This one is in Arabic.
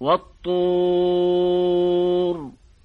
والطور.